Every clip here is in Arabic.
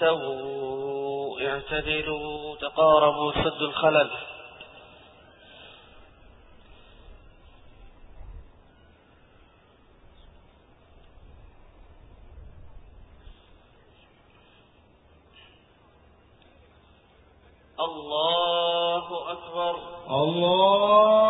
استووا اعتدلوا تقاربوا سد الخلل. الله أكبر. الله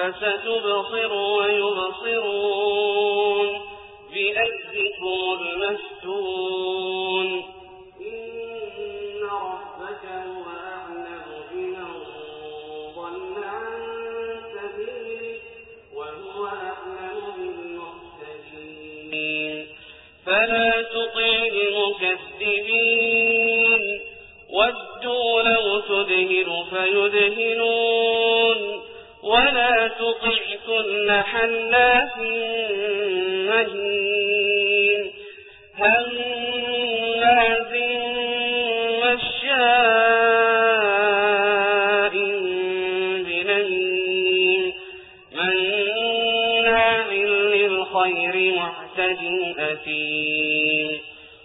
فستبصر ويبصرون بأيديكم المفتون. إن ربك هو أعلم بمن ضل عن سبيله وهو أعلم بالمهتدين. فلا تطع المكذبين. ودوا لو تدهن فيدهنون. ولا تطع كل حلاف مهين هماز مشاء بنميم مناع للخير معتد أثيم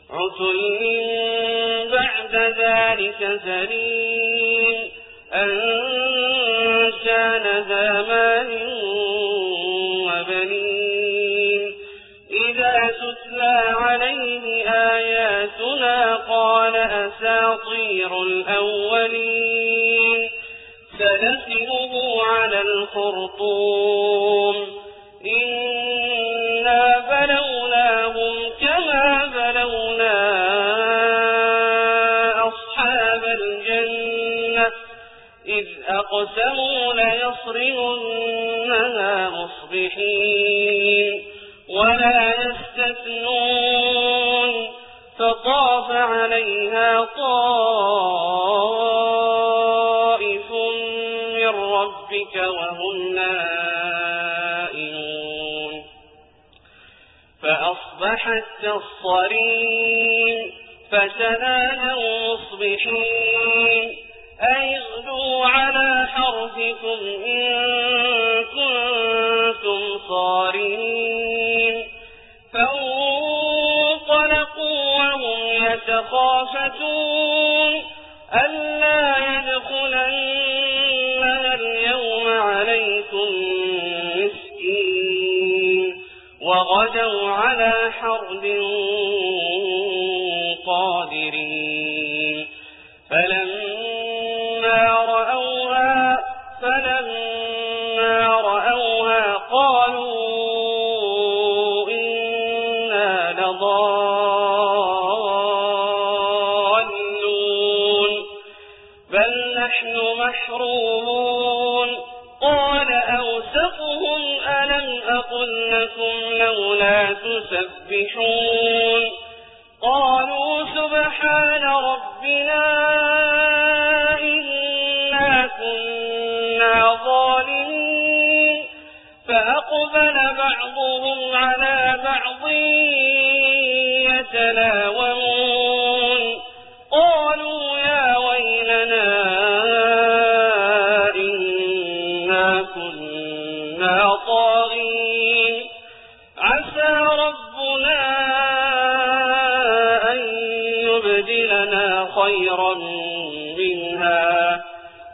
عتل بعد ذلك زليم وبنين إذا تتلى عليه آياتنا قال أساطير الأولين. سنسمه على الخرطوم. إذ أقسموا ليصرمنها مصبحين ولا يستثنون فطاف عليها طائف من ربك وهم نائمون فأصبحت كالصريم فتنادوا مصبحين أي اغدوا على حرثكم إن كنتم صارمين. فانطلقوا وهم يتخافتون. ألا يدخلنها اليوم عليكم مسكين. وغدوا على حرب قادرين. فلما قال أوسقهم ألم أقل لكم لولا تسبحون قالوا سبحان ربنا إنا كنا ظالمين فأقبل بعضهم على بعض يتلاوون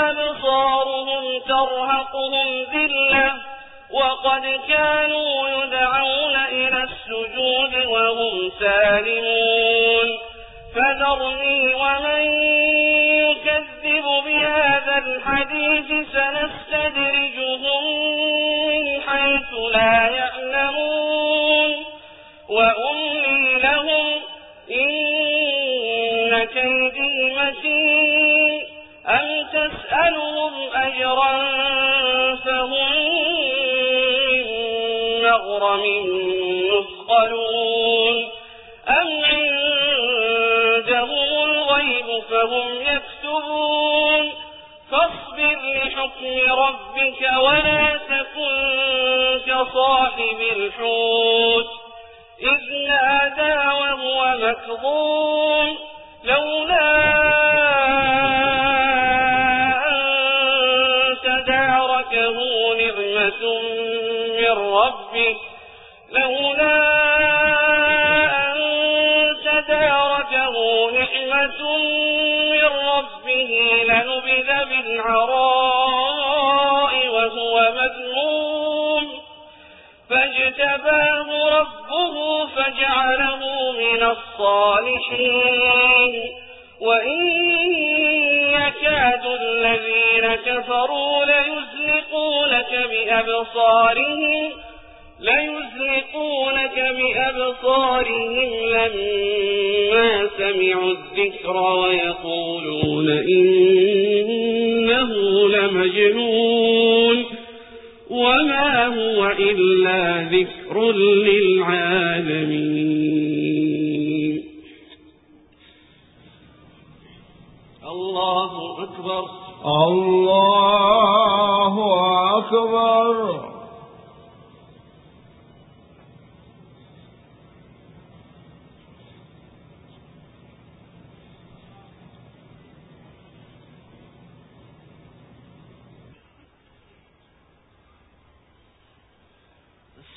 أبصارهم ترهقهم ذلة وقد كانوا يدعون إلى السجود وهم سالمون. فذرني ومن يكذب بهذا الحديث سنستدرجهم من حيث لا يعلمون فهم يكتبون فاصبر لحكم ربك ولا تكن كصاحب الحوت إذ نادى وهو مكظوم لولا أن تداركه نعمة من ربه لولا نعمة من ربه لنبذ بالعراء وهو مذموم. فاجتباه ربه فجعله من الصالحين. وإن يكاد الذين كفروا ليزلقونك بأبصارهم ليزلقونك بأبصارهم لما سمعوا الذكر ويقولون إنه لمجنون وما هو إلا ذكر للعالمين الله أكبر الله أكبر